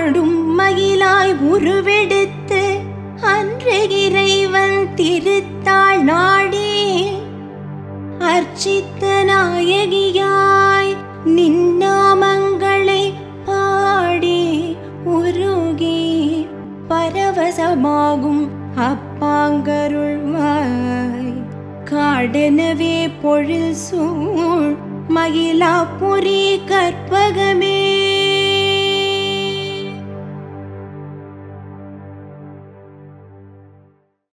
ஆடும் மயிலாய் உருவெடுத்து அன்று இறைவன் திருத்தாள் நாடே. அர்ச்சித்த நாயகியாய் நின்னாமங்களை பாடி. உருகி பரவசமாகும் அப்பாங்கருள்வாய். காடெனவே பொழில் சூழ் மகிழா பொறி கற்ப